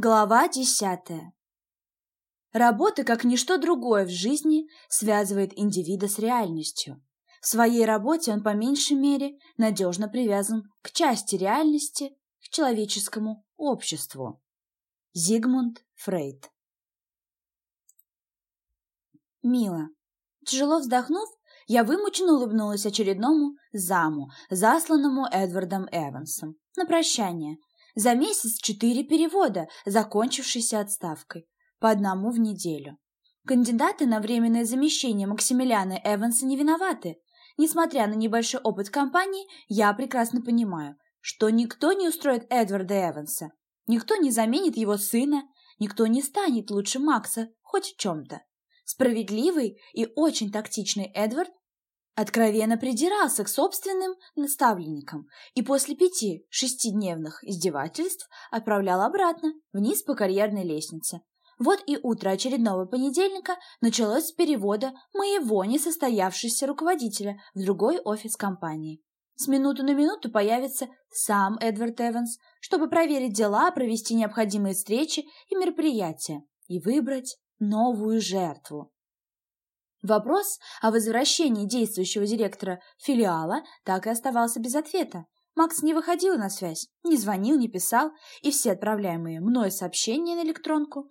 Глава десятая. Работа, как ничто другое в жизни, связывает индивида с реальностью. В своей работе он по меньшей мере надежно привязан к части реальности, к человеческому обществу. Зигмунд Фрейд. Мило. Тяжело вздохнув, я вымученно улыбнулась очередному заму, засланному Эдвардом Эвансом, на прощание – за месяц четыре перевода, закончившиеся отставкой. По одному в неделю. Кандидаты на временное замещение Максимилиана Эванса не виноваты. Несмотря на небольшой опыт компании, я прекрасно понимаю, что никто не устроит Эдварда Эванса. Никто не заменит его сына, никто не станет лучше Макса хоть в чем-то. Справедливый и очень тактичный Эдвард откровенно придирался к собственным наставленникам и после пяти-шестидневных издевательств отправлял обратно, вниз по карьерной лестнице. Вот и утро очередного понедельника началось с перевода моего несостоявшегося руководителя в другой офис компании. С минуты на минуту появится сам Эдвард Эванс, чтобы проверить дела, провести необходимые встречи и мероприятия и выбрать новую жертву. Вопрос о возвращении действующего директора филиала так и оставался без ответа. Макс не выходил на связь, не звонил, не писал, и все отправляемые мной сообщения на электронку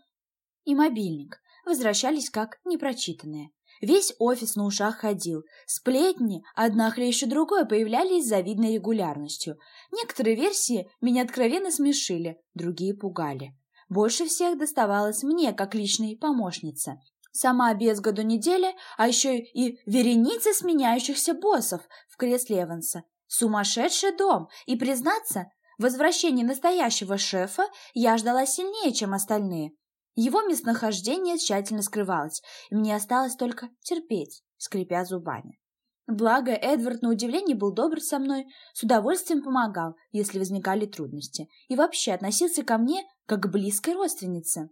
и мобильник возвращались как непрочитанные. Весь офис на ушах ходил. Сплетни, одна хлеще другой, появлялись с завидной регулярностью. Некоторые версии меня откровенно смешили, другие пугали. Больше всех доставалось мне, как личной помощнице. Сама без году недели, а еще и вереница сменяющихся боссов в кресле Эванса. Сумасшедший дом, и, признаться, возвращение настоящего шефа я ждала сильнее, чем остальные. Его местонахождение тщательно скрывалось, и мне осталось только терпеть, скрипя зубами. Благо, Эдвард на удивление был добр со мной, с удовольствием помогал, если возникали трудности, и вообще относился ко мне как к близкой родственнице.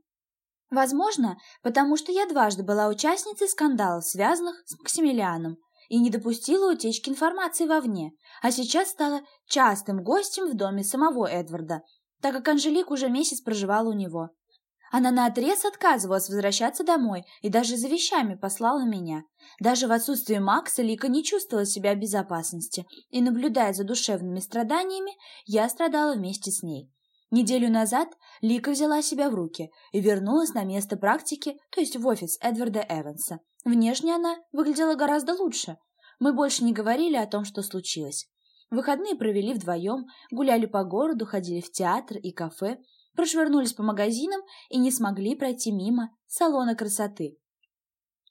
Возможно, потому что я дважды была участницей скандалов, связанных с Максимилианом, и не допустила утечки информации вовне, а сейчас стала частым гостем в доме самого Эдварда, так как Анжелика уже месяц проживала у него. Она наотрез отказывалась возвращаться домой и даже за вещами послала меня. Даже в отсутствие Макса Лика не чувствовала себя в безопасности, и, наблюдая за душевными страданиями, я страдала вместе с ней. Неделю назад Лика взяла себя в руки и вернулась на место практики, то есть в офис Эдварда Эванса. Внешне она выглядела гораздо лучше. Мы больше не говорили о том, что случилось. Выходные провели вдвоем, гуляли по городу, ходили в театр и кафе, прошвырнулись по магазинам и не смогли пройти мимо салона красоты.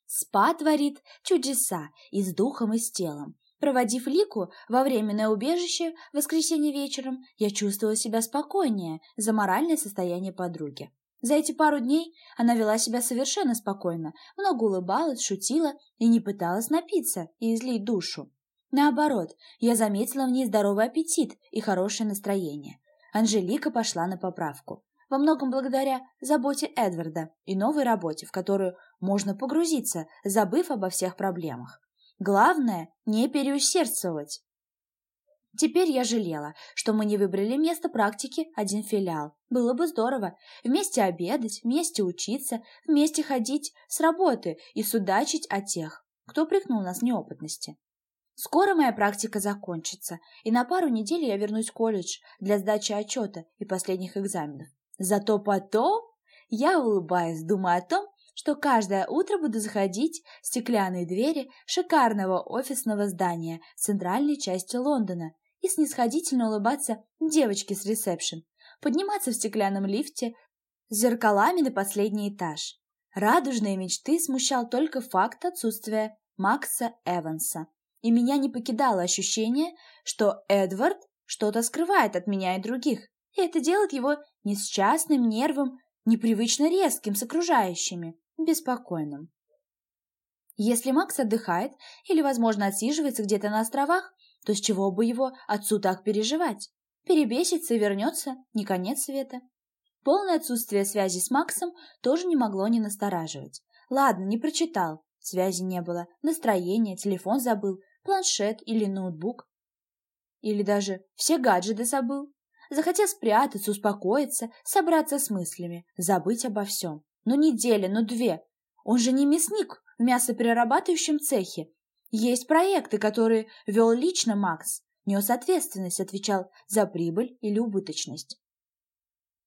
Спа творит чудеса и с духом, и с телом. Проводив Лику во временное убежище в воскресенье вечером, я чувствовала себя спокойнее за моральное состояние подруги. За эти пару дней она вела себя совершенно спокойно, много улыбалась, шутила и не пыталась напиться и излить душу. Наоборот, я заметила в ней здоровый аппетит и хорошее настроение. Анжелика пошла на поправку. Во многом благодаря заботе Эдварда и новой работе, в которую можно погрузиться, забыв обо всех проблемах. Главное – не переусердствовать. Теперь я жалела, что мы не выбрали место практики один филиал. Было бы здорово. Вместе обедать, вместе учиться, вместе ходить с работы и судачить о тех, кто прикнул нас неопытности. Скоро моя практика закончится, и на пару недель я вернусь в колледж для сдачи отчета и последних экзаменов. Зато потом я улыбаюсь, думая о том, что каждое утро буду заходить в стеклянные двери шикарного офисного здания в центральной части Лондона и снисходительно улыбаться девочке с ресепшн, подниматься в стеклянном лифте с зеркалами на последний этаж. Радужные мечты смущал только факт отсутствия Макса Эванса, и меня не покидало ощущение, что Эдвард что-то скрывает от меня и других, и это делает его несчастным, нервным, непривычно резким с окружающими беспокойным. Если Макс отдыхает или, возможно, отсиживается где-то на островах, то с чего бы его отцу так переживать? Перебесится и вернется, не конец света. Полное отсутствие связи с Максом тоже не могло не настораживать. Ладно, не прочитал, связи не было, настроение, телефон забыл, планшет или ноутбук. Или даже все гаджеты забыл. Захотел спрятаться, успокоиться, собраться с мыслями, забыть обо всем. Но неделя, но две. Он же не мясник в мясоперерабатывающем цехе. Есть проекты, которые вел лично Макс. Нес ответственность, отвечал за прибыль или убыточность.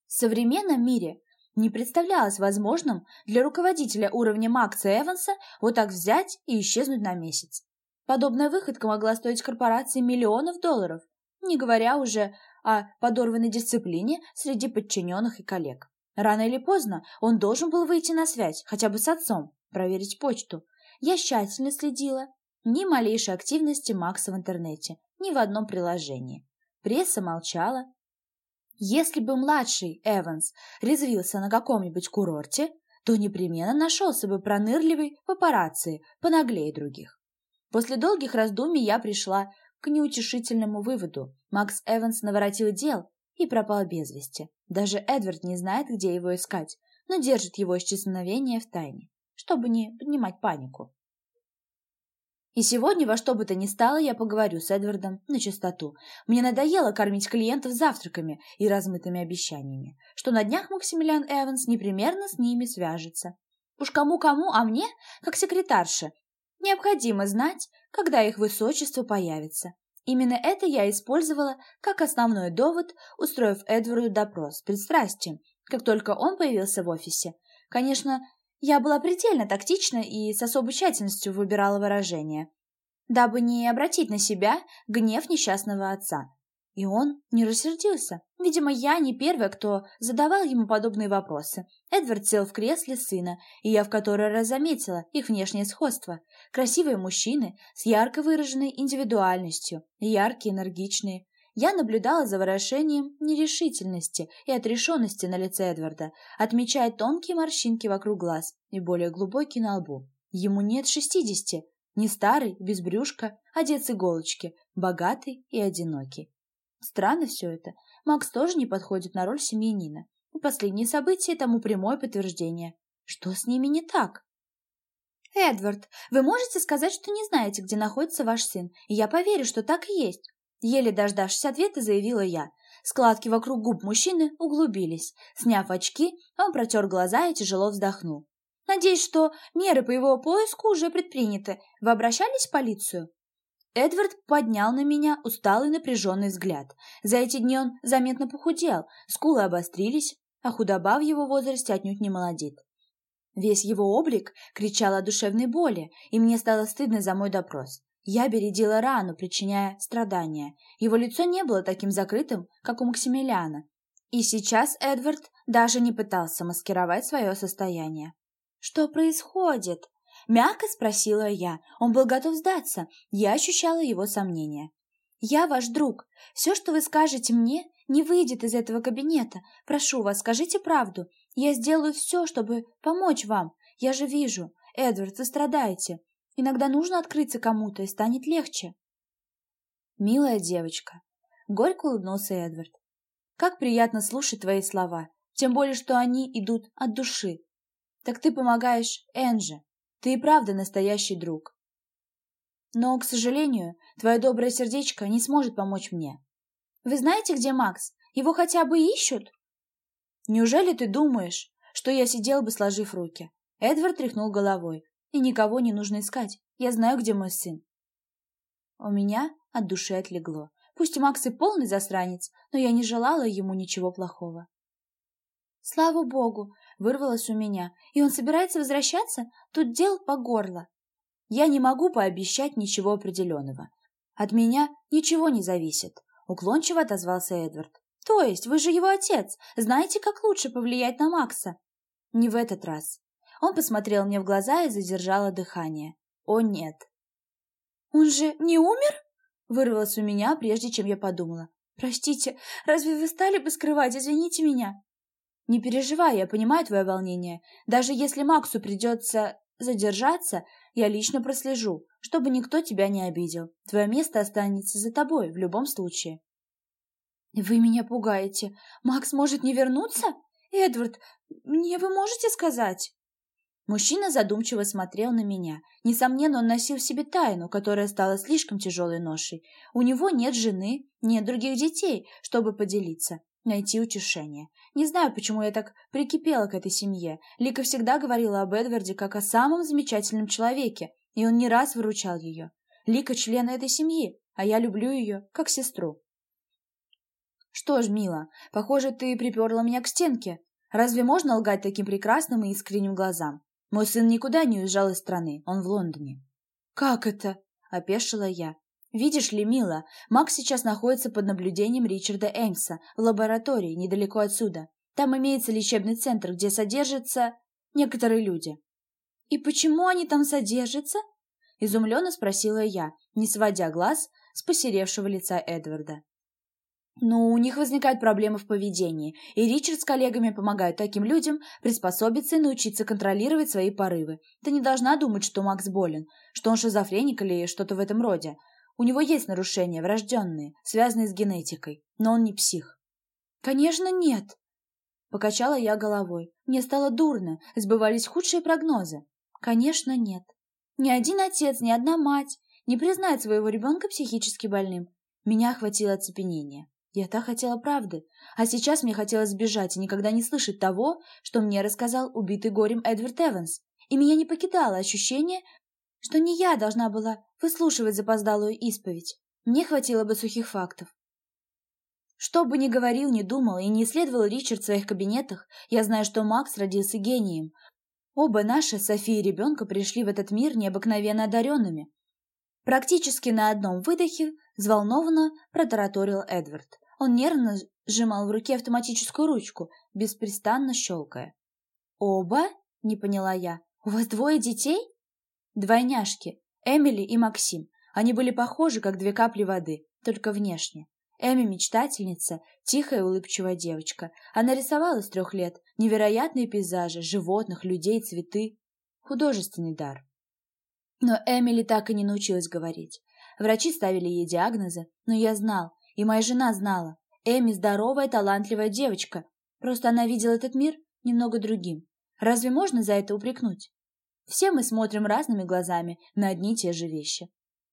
В современном мире не представлялось возможным для руководителя уровня Макса Эванса вот так взять и исчезнуть на месяц. Подобная выходка могла стоить корпорации миллионов долларов, не говоря уже о подорванной дисциплине среди подчиненных и коллег. Рано или поздно он должен был выйти на связь, хотя бы с отцом, проверить почту. Я тщательно следила. Ни малейшей активности Макса в интернете, ни в одном приложении. Пресса молчала, если бы младший Эванс резвился на каком-нибудь курорте, то непременно нашелся бы пронырливый папарацци понаглее других. После долгих раздумий я пришла к неутешительному выводу. Макс Эванс наворотил дел и пропал без вести. Даже Эдвард не знает, где его искать, но держит его исчезновение в тайне, чтобы не поднимать панику. И сегодня во что бы то ни стало я поговорю с Эдвардом на чистоту. Мне надоело кормить клиентов завтраками и размытыми обещаниями, что на днях Максимилиан Эванс непременно с ними свяжется. Уж кому-кому, а мне, как секретарше, необходимо знать, когда их высочество появится. Именно это я использовала как основной довод, устроив Эдварду допрос с как только он появился в офисе. Конечно, я была предельно тактична и с особой тщательностью выбирала выражения, дабы не обратить на себя гнев несчастного отца. И он не рассердился. Видимо, я не первая, кто задавал ему подобные вопросы. Эдвард сел в кресле сына, и я в который раз заметила их внешнее сходство. Красивые мужчины с ярко выраженной индивидуальностью, яркие, энергичные, я наблюдала за выражением нерешительности и отрешенности на лице Эдварда, отмечая тонкие морщинки вокруг глаз и более глубокие на лбу. Ему нет шестидесяти, не старый, без брюшка, одет с иголочки, богатый и одинокий. Странно все это. Макс тоже не подходит на роль семьянина. И последние события тому прямое подтверждение. Что с ними не так? «Эдвард, вы можете сказать, что не знаете, где находится ваш сын, и я поверю, что так и есть. Еле дождавшись ответа, заявила я. Складки вокруг губ мужчины углубились. Сняв очки, он протер глаза и тяжело вздохнул. «Надеюсь, что меры по его поиску уже предприняты. Вы обращались в полицию?» Эдвард поднял на меня усталый напряженный взгляд. За эти дни он заметно похудел, скулы обострились, а худоба в его возрасте отнюдь не молодит. Весь его облик кричал о душевной боли, и мне стало стыдно за мой допрос. Я бередила рану, причиняя страдания. Его лицо не было таким закрытым, как у Максимилиана. И сейчас Эдвард даже не пытался маскировать свое состояние. «Что происходит?» — мягко спросила я. Он был готов сдаться. Я ощущала его сомнения. «Я ваш друг. Все, что вы скажете мне, не выйдет из этого кабинета. Прошу вас, скажите правду. Я сделаю все, чтобы помочь вам. Я же вижу. Эдвард, вы страдаете. Иногда нужно открыться кому-то, и станет легче. Милая девочка, горько улыбнулся Эдвард. Как приятно слушать твои слова, тем более, что они идут от души. Так ты помогаешь Энже. Ты и правда настоящий друг. Но, к сожалению, твое доброе сердечко не сможет помочь мне. Вы знаете, где Макс? Его хотя бы ищут? Неужели ты думаешь, что я сидел бы, сложив руки? Эдвард тряхнул головой. И никого не нужно искать. Я знаю, где мой сын. У меня от души отлегло. Пусть Макс и полный засранец, но я не желала ему ничего плохого. Слава богу, вырвалось у меня, и он собирается возвращаться? Тут дел по горло. Я не могу пообещать ничего определенного. От меня ничего не зависит, уклончиво отозвался Эдвард. То есть вы же его отец, знаете, как лучше повлиять на Макса? Не в этот раз. Он посмотрел мне в глаза и задержало дыхание. О, нет. «Он же не умер?» Вырвалось у меня, прежде чем я подумала. «Простите, разве вы стали бы скрывать? Извините меня!» «Не переживай, я понимаю твое волнение. Даже если Максу придется задержаться, я лично прослежу, чтобы никто тебя не обидел. Твое место останется за тобой в любом случае». «Вы меня пугаете. Макс может не вернуться? Эдвард, мне вы можете сказать?» Мужчина задумчиво смотрел на меня. Несомненно, он носил в себе тайну, которая стала слишком тяжелой ношей. У него нет жены, нет других детей, чтобы поделиться, найти утешение. Не знаю, почему я так прикипела к этой семье. Лика всегда говорила об Эдварде как о самом замечательном человеке, и он не раз выручал ее. Лика – член этой семьи, а я люблю ее как сестру. Что ж, мила, похоже, ты приперла меня к стенке. Разве можно лгать таким прекрасным и искренним глазам? Мой сын никуда не уезжал из страны, он в Лондоне. «Как это?» – опешила я. «Видишь ли, мила, Макс сейчас находится под наблюдением Ричарда Эймса в лаборатории недалеко отсюда. Там имеется лечебный центр, где содержатся некоторые люди». «И почему они там содержатся?» – изумленно спросила я, не сводя глаз с посеревшего лица Эдварда. Но у них возникают проблемы в поведении, и Ричард с коллегами помогают таким людям приспособиться и научиться контролировать свои порывы. Ты не должна думать, что Макс болен, что он шизофреник или что-то в этом роде. У него есть нарушения, врожденные, связанные с генетикой, но он не псих. «Конечно, нет!» Покачала я головой. Мне стало дурно, сбывались худшие прогнозы. «Конечно, нет. Ни один отец, ни одна мать не признает своего ребенка психически больным. Меня охватило оцепенение. Я так хотела правды, а сейчас мне хотелось сбежать и никогда не слышать того, что мне рассказал убитый горем Эдвард Эванс, и меня не покидало ощущение, что не я должна была выслушивать запоздалую исповедь. Мне хватило бы сухих фактов. Что бы ни говорил, ни думал и не исследовал Ричард в своих кабинетах, я знаю, что Макс родился гением. Оба наши, София и ребенка, пришли в этот мир необыкновенно одаренными. Практически на одном выдохе взволнованно протараторил Эдвард. Он нервно сжимал в руке автоматическую ручку, беспрестанно щелкая. «Оба?» — не поняла я. «У вас двое детей?» «Двойняшки. Эмили и Максим. Они были похожи, как две капли воды, только внешне. Эми — мечтательница, тихая улыбчивая девочка. Она рисовала с трех лет невероятные пейзажи, животных, людей, цветы. Художественный дар. Но Эмили так и не научилась говорить. Врачи ставили ей диагнозы, но я знал, и моя жена знала. Эми здоровая, талантливая девочка. Просто она видела этот мир немного другим. Разве можно за это упрекнуть? Все мы смотрим разными глазами на одни и те же вещи.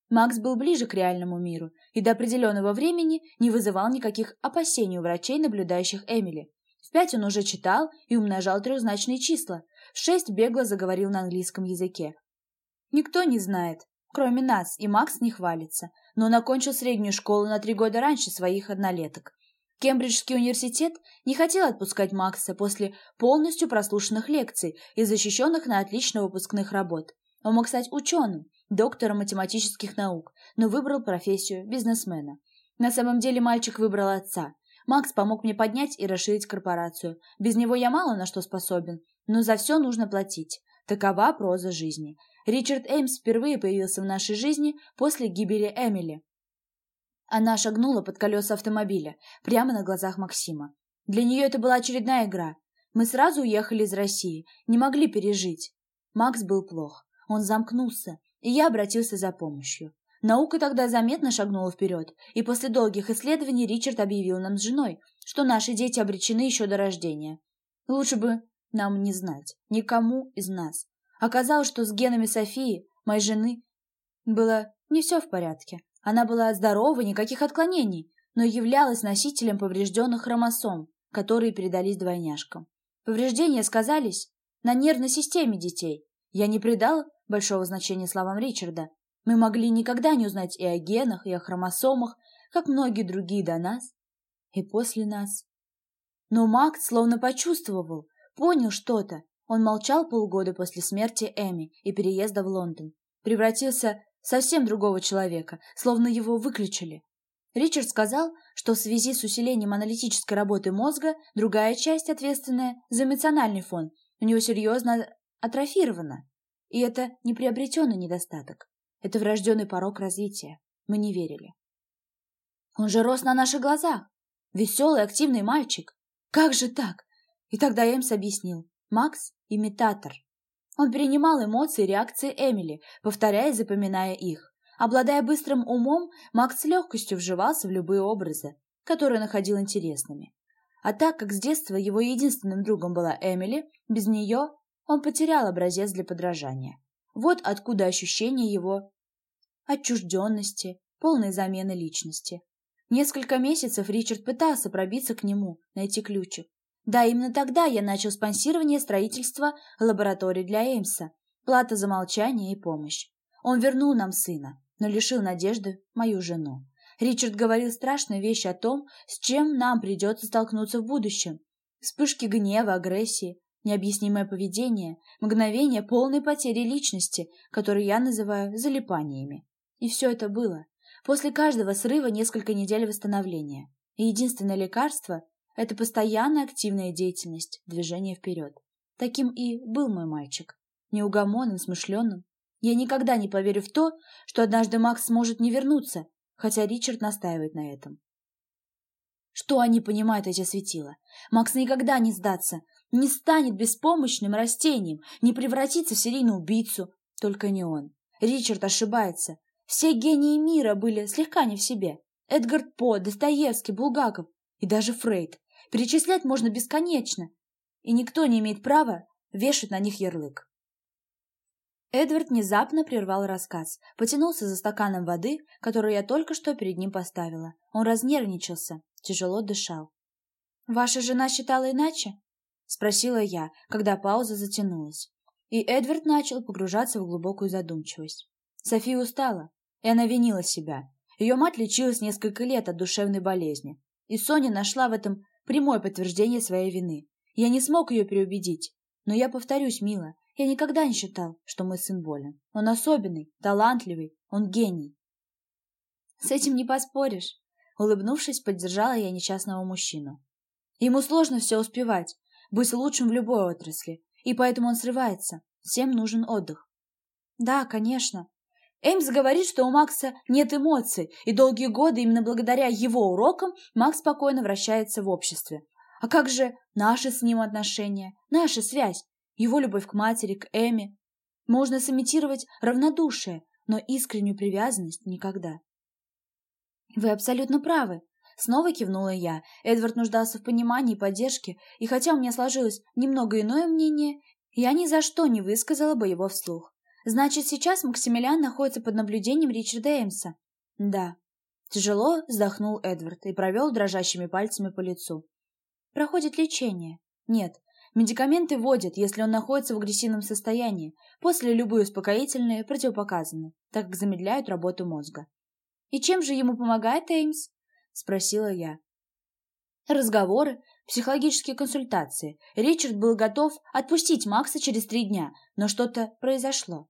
Макс был ближе к реальному миру и до определенного времени не вызывал никаких опасений у врачей, наблюдающих Эмили. В пять он уже читал и умножал трехзначные числа. В шесть бегло заговорил на английском языке. Никто не знает, кроме нас, и Макс не хвалится, но он окончил среднюю школу на три года раньше своих однолеток. Кембриджский университет не хотел отпускать Макса после полностью прослушанных лекций и защищенных на отлично выпускных работ. Он мог стать ученым, доктором математических наук, но выбрал профессию бизнесмена. На самом деле мальчик выбрал отца. Макс помог мне поднять и расширить корпорацию. Без него я мало на что способен, но за все нужно платить. Такова проза жизни. Ричард Эймс впервые появился в нашей жизни после гибели Эмили. Она шагнула под колеса автомобиля, прямо на глазах Максима. Для нее это была очередная игра. Мы сразу уехали из России, не могли пережить. Макс был плох. Он замкнулся, и я обратился за помощью. Наука тогда заметно шагнула вперед, и после долгих исследований Ричард объявил нам с женой, что наши дети обречены еще до рождения. Лучше бы нам не знать, никому из нас. Оказалось, что с генами Софии, моей жены, было не все в порядке. Она была здорова, никаких отклонений, но являлась носителем поврежденных хромосом, которые передались двойняшкам. Повреждения сказались на нервной системе детей. Я не придал большого значения словам Ричарда. Мы могли никогда не узнать и о генах, и о хромосомах, как многие другие до нас и после нас. Но Макс словно почувствовал, понял что-то, он молчал полгода после смерти Эми и переезда в Лондон. Превратился совсем другого человека, словно его выключили. Ричард сказал, что в связи с усилением аналитической работы мозга другая часть, ответственная за эмоциональный фон, у него серьезно атрофирована. И это не приобретенный недостаток. Это врожденный порог развития. Мы не верили. Он же рос на наших глазах. Веселый, активный мальчик. Как же так? И тогда Эмс объяснил. Макс – имитатор. Он перенимал эмоции и реакции Эмили, повторяя и запоминая их. Обладая быстрым умом, Макс с легкостью вживался в любые образы, которые находил интересными. А так как с детства его единственным другом была Эмили, без нее Он потерял образец для подражания. Вот откуда ощущение его отчужденности, полной замены личности. Несколько месяцев Ричард пытался пробиться к нему, найти ключик. Да, именно тогда я начал спонсирование строительства лаборатории для Эймса, плата за молчание и помощь. Он вернул нам сына, но лишил надежды мою жену. Ричард говорил страшные вещи о том, с чем нам придется столкнуться в будущем. Вспышки гнева, агрессии, необъяснимое поведение, мгновение полной потери личности, которые я называю залипаниями. И все это было. После каждого срыва несколько недель восстановления. И единственное лекарство – это постоянная активная деятельность, движение вперед. Таким и был мой мальчик. Неугомонным, смышленым. Я никогда не поверю в то, что однажды Макс сможет не вернуться, хотя Ричард настаивает на этом. Что они понимают, эти светила? Макс никогда не сдаться, не станет беспомощным растением, не превратится в серийную убийцу. Только не он. Ричард ошибается. Все гении мира были слегка не в себе. Эдгард По, Достоевский, Булгаков и даже Фрейд. Перечислять можно бесконечно. И никто не имеет права вешать на них ярлык. Эдвард внезапно прервал рассказ, потянулся за стаканом воды, которую я только что перед ним поставила. Он разнервничался, тяжело дышал. «Ваша жена считала иначе?» — спросила я, когда пауза затянулась. И Эдвард начал погружаться в глубокую задумчивость. София устала, и она винила себя. Ее мать лечилась несколько лет от душевной болезни, и Соня нашла в этом прямое подтверждение своей вины. Я не смог ее переубедить, но я повторюсь, мила, я никогда не считал, что мой сын болен. Он особенный, талантливый, он гений. С этим не поспоришь. Улыбнувшись, поддержала я несчастного мужчину. Ему сложно все успевать, быть лучшим в любой отрасли, и поэтому он срывается. Всем нужен отдых. Да, конечно. Эймс говорит, что у Макса нет эмоций, и долгие годы именно благодаря его урокам Макс спокойно вращается в обществе. А как же наши с ним отношения, наша связь? его любовь к матери, к Эми. Можно сымитировать равнодушие, но искреннюю привязанность никогда. Вы абсолютно правы. Снова кивнула я. Эдвард нуждался в понимании и поддержке, и хотя у меня сложилось немного иное мнение, я ни за что не высказала бы его вслух. Значит, сейчас Максимилиан находится под наблюдением Ричарда Эймса? Да. Тяжело вздохнул Эдвард и провел дрожащими пальцами по лицу. Проходит лечение. Нет, Медикаменты вводят, если он находится в агрессивном состоянии. После любые успокоительные противопоказаны, так как замедляют работу мозга. «И чем же ему помогает Эймс?» – спросила я. Разговоры, психологические консультации. Ричард был готов отпустить Макса через три дня, но что-то произошло.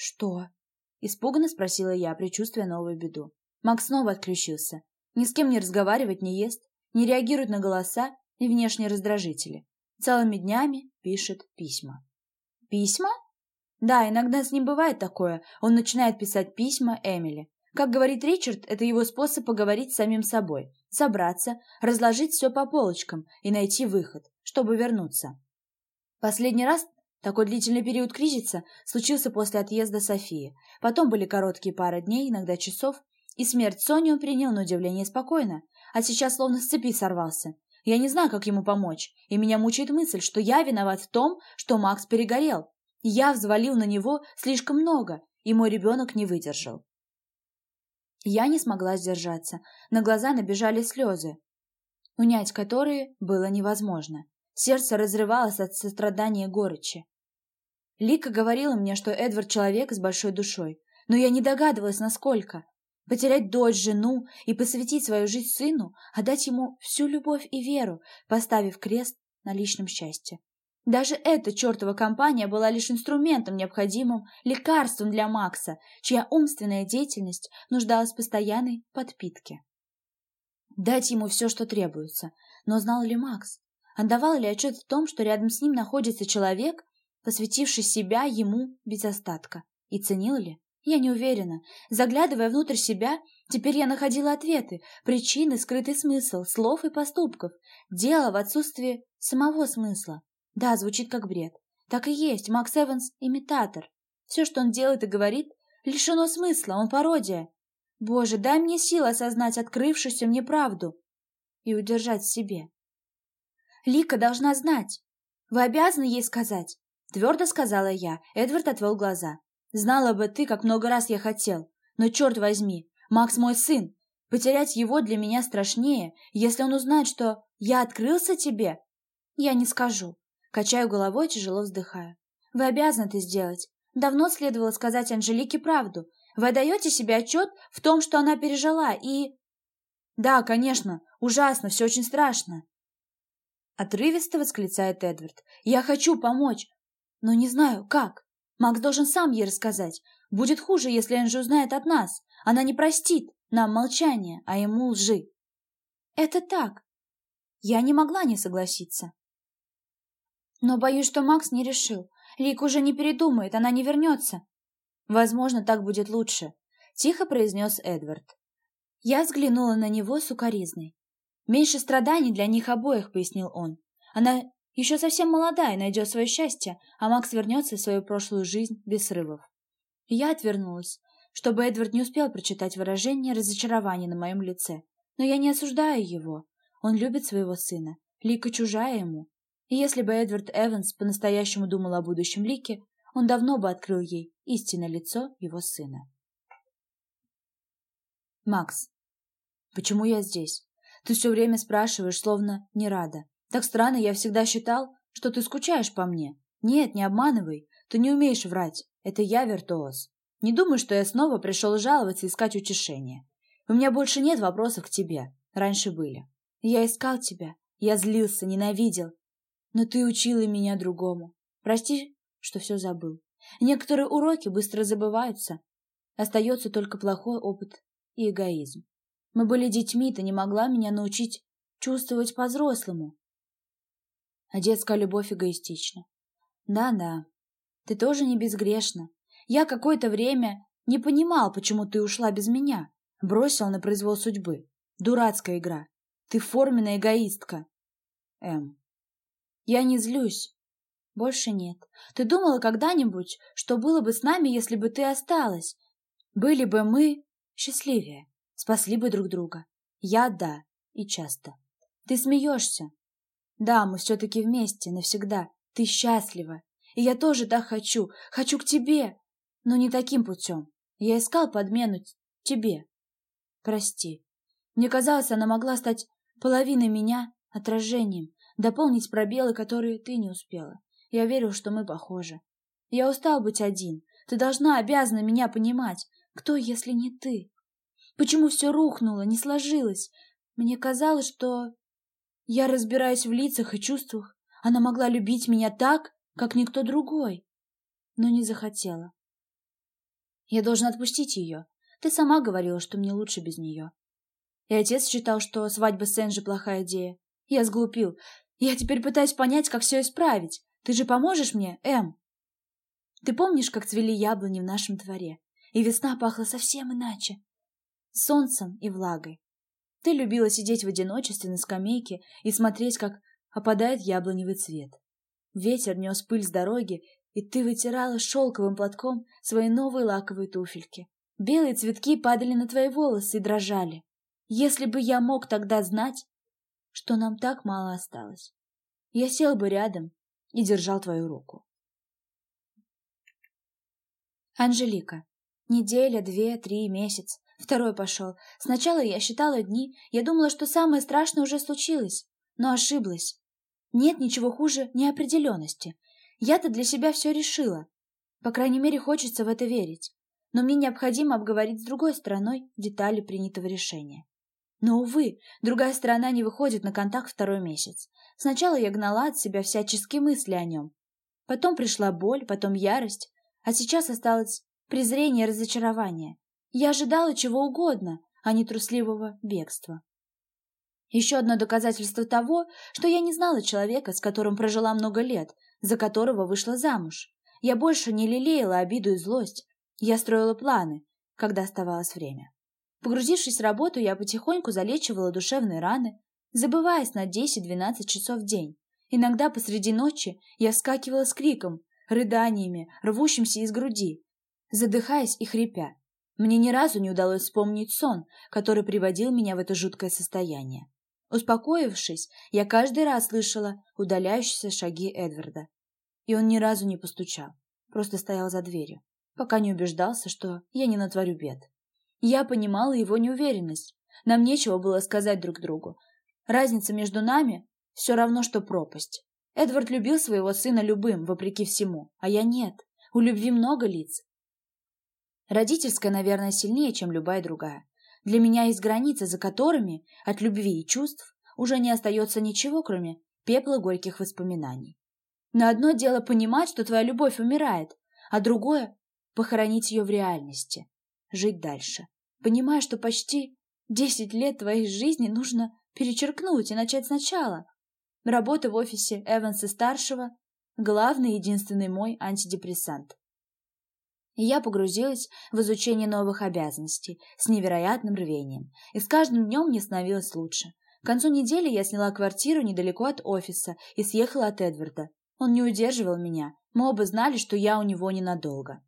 «Что?» – испуганно спросила я, предчувствуя новую беду. Макс снова отключился. Ни с кем не разговаривать не ест, не реагирует на голоса и внешние раздражители. Целыми днями пишет письма. Письма? Да, иногда с ним бывает такое. Он начинает писать письма Эмили. Как говорит Ричард, это его способ поговорить с самим собой, собраться, разложить все по полочкам и найти выход, чтобы вернуться. Последний раз такой длительный период кризиса случился после отъезда Софии. Потом были короткие пары дней, иногда часов, и смерть Сони он принял на удивление спокойно, а сейчас словно с цепи сорвался. Я не знаю, как ему помочь, и меня мучает мысль, что я виноват в том, что Макс перегорел. Я взвалил на него слишком много, и мой ребенок не выдержал. Я не смогла сдержаться. На глаза набежали слезы, унять которые было невозможно. Сердце разрывалось от сострадания и горечи. Лика говорила мне, что Эдвард человек с большой душой, но я не догадывалась, насколько. Потерять дочь, жену и посвятить свою жизнь сыну, отдать ему всю любовь и веру, поставив крест на личном счастье. Даже эта чертова компания была лишь инструментом необходимым, лекарством для Макса, чья умственная деятельность нуждалась в постоянной подпитке. Дать ему все, что требуется. Но знал ли Макс? Отдавал ли отчет в том, что рядом с ним находится человек, посвятивший себя ему без остатка? И ценил ли? Я не уверена. Заглядывая внутрь себя, теперь я находила ответы, причины, скрытый смысл, слов и поступков. Дело в отсутствии самого смысла. Да, звучит как бред. Так и есть, Макс Эванс — имитатор. Все, что он делает и говорит, лишено смысла, он пародия. Боже, дай мне сил осознать открывшуюся мне правду и удержать в себе. Лика должна знать. Вы обязаны ей сказать. — твердо сказала я. Эдвард отвел глаза. «Знала бы ты, как много раз я хотел. Но черт возьми, Макс мой сын. Потерять его для меня страшнее, если он узнает, что я открылся тебе. Я не скажу. Качаю головой, тяжело вздыхаю. Вы обязаны это сделать. Давно следовало сказать Анжелике правду. Вы отдаете себе отчет в том, что она пережила, и... Да, конечно, ужасно, все очень страшно. Отрывисто восклицает Эдвард. Я хочу помочь, но не знаю, как. Макс должен сам ей рассказать. Будет хуже, если Энджи узнает от нас. Она не простит нам молчание, а ему лжи. Это так. Я не могла не согласиться. Но боюсь, что Макс не решил. Лик уже не передумает, она не вернется. Возможно, так будет лучше, тихо произнес Эдвард. Я взглянула на него с укоризной. Меньше страданий для них обоих, пояснил он. Она еще совсем молодая, найдет свое счастье, а Макс вернется в свою прошлую жизнь без срывов. Я отвернулась, чтобы Эдвард не успел прочитать выражение разочарования на моем лице. Но я не осуждаю его. Он любит своего сына. Лика чужая ему. И если бы Эдвард Эванс по-настоящему думал о будущем Лике, он давно бы открыл ей истинное лицо его сына. Макс, почему я здесь? Ты все время спрашиваешь, словно не рада. Так странно, я всегда считал, что ты скучаешь по мне. Нет, не обманывай. Ты не умеешь врать. Это я виртуоз. Не думай, что я снова пришел жаловаться и искать утешения. У меня больше нет вопросов к тебе. Раньше были. Я искал тебя. Я злился, ненавидел. Но ты учила меня другому. Прости, что все забыл. Некоторые уроки быстро забываются. Остается только плохой опыт и эгоизм. Мы были детьми, ты не могла меня научить чувствовать по-взрослому. А детская любовь эгоистична. Да-да, ты тоже не безгрешна. Я какое-то время не понимал, почему ты ушла без меня. Бросил на произвол судьбы. Дурацкая игра. Ты форменная эгоистка. М. Я не злюсь. Больше нет. Ты думала когда-нибудь, что было бы с нами, если бы ты осталась? Были бы мы счастливее, спасли бы друг друга. Я — да, и часто. Ты смеешься. Да, мы все-таки вместе, навсегда. Ты счастлива. И я тоже так хочу. Хочу к тебе. Но не таким путем. Я искал подмену тебе. Прости. Мне казалось, она могла стать половиной меня, отражением, дополнить пробелы, которые ты не успела. Я верил, что мы похожи. Я устал быть один. Ты должна, обязана меня понимать. Кто, если не ты? Почему все рухнуло, не сложилось? Мне казалось, что... Я разбираюсь в лицах и чувствах. Она могла любить меня так, как никто другой. Но не захотела. Я должен отпустить ее. Ты сама говорила, что мне лучше без нее. И отец считал, что свадьба с Энджи плохая идея. Я сглупил. Я теперь пытаюсь понять, как все исправить. Ты же поможешь мне, Эм? Ты помнишь, как цвели яблони в нашем дворе? И весна пахла совсем иначе. Солнцем и влагой. Ты любила сидеть в одиночестве на скамейке и смотреть, как опадает яблоневый цвет. Ветер нес пыль с дороги, и ты вытирала шелковым платком свои новые лаковые туфельки. Белые цветки падали на твои волосы и дрожали. Если бы я мог тогда знать, что нам так мало осталось. Я сел бы рядом и держал твою руку. Анжелика. Неделя, две, три, месяц. Второй пошел. Сначала я считала дни, я думала, что самое страшное уже случилось, но ошиблась. Нет ничего хуже неопределенности. Я-то для себя все решила. По крайней мере, хочется в это верить. Но мне необходимо обговорить с другой стороной детали принятого решения. Но, увы, другая сторона не выходит на контакт второй месяц. Сначала я гнала от себя всяческие мысли о нем. Потом пришла боль, потом ярость, а сейчас осталось презрение и разочарование. Я ожидала чего угодно, а не трусливого бегства. Еще одно доказательство того, что я не знала человека, с которым прожила много лет, за которого вышла замуж. Я больше не лелеяла обиду и злость. Я строила планы, когда оставалось время. Погрузившись в работу, я потихоньку залечивала душевные раны, забываясь на 10-12 часов в день. Иногда посреди ночи я вскакивала с криком, рыданиями, рвущимся из груди, задыхаясь и хрипя. Мне ни разу не удалось вспомнить сон, который приводил меня в это жуткое состояние. Успокоившись, я каждый раз слышала удаляющиеся шаги Эдварда. и он ни разу не постучал, просто стоял за дверью, пока не убеждался, что я не натворю бед. Я понимала его неуверенность, нам нечего было сказать друг другу. Разница между нами все равно, что пропасть. Эдвард любил своего сына любым, вопреки всему, а я нет. У любви много лиц. Родительская, наверное, сильнее, чем любая другая. Для меня есть границы, за которыми от любви и чувств уже не остается ничего, кроме пепла горьких воспоминаний. Но одно дело понимать, что твоя любовь умирает, а другое — похоронить ее в реальности, жить дальше, понимая, что почти десять лет твоей жизни нужно перечеркнуть и начать сначала. Работа в офисе Эванса-старшего — главный единственный мой антидепрессант я погрузилась в изучение новых обязанностей с невероятным рвением, и с каждым днем мне становилось лучше. К концу недели я сняла квартиру недалеко от офиса и съехала от Эдварда. Он не удерживал меня, мы оба знали, что я у него ненадолго.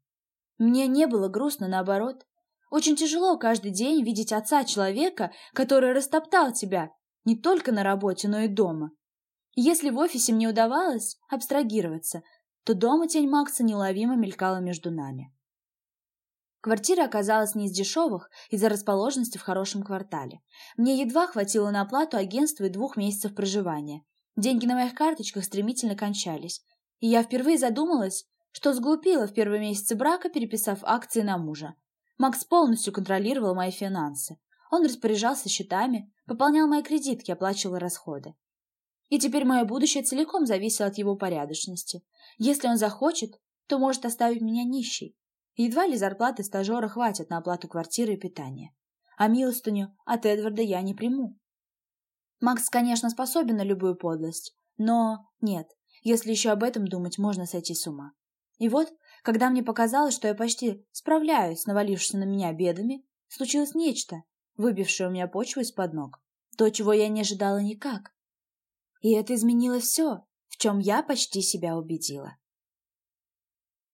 Мне не было грустно, наоборот. Очень тяжело каждый день видеть отца человека, который растоптал тебя не только на работе, но и дома. Если в офисе мне удавалось абстрагироваться, то дома тень Макса неуловимо мелькала между нами. Квартира оказалась не из дешевых из-за расположенности в хорошем квартале. Мне едва хватило на оплату агентства и двух месяцев проживания. Деньги на моих карточках стремительно кончались. И я впервые задумалась, что сглупила в первые месяцы брака, переписав акции на мужа. Макс полностью контролировал мои финансы. Он распоряжался счетами, пополнял мои кредитки, оплачивал расходы. И теперь мое будущее целиком зависело от его порядочности. Если он захочет, то может оставить меня нищей. Едва ли зарплаты стажера хватит на оплату квартиры и питания. А милостыню от Эдварда я не приму. Макс, конечно, способен на любую подлость, но нет, если еще об этом думать, можно сойти с ума. И вот, когда мне показалось, что я почти справляюсь с навалившимися на меня бедами, случилось нечто, выбившее у меня почву из-под ног. То, чего я не ожидала никак. И это изменило все, в чем я почти себя убедила.